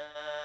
Uh,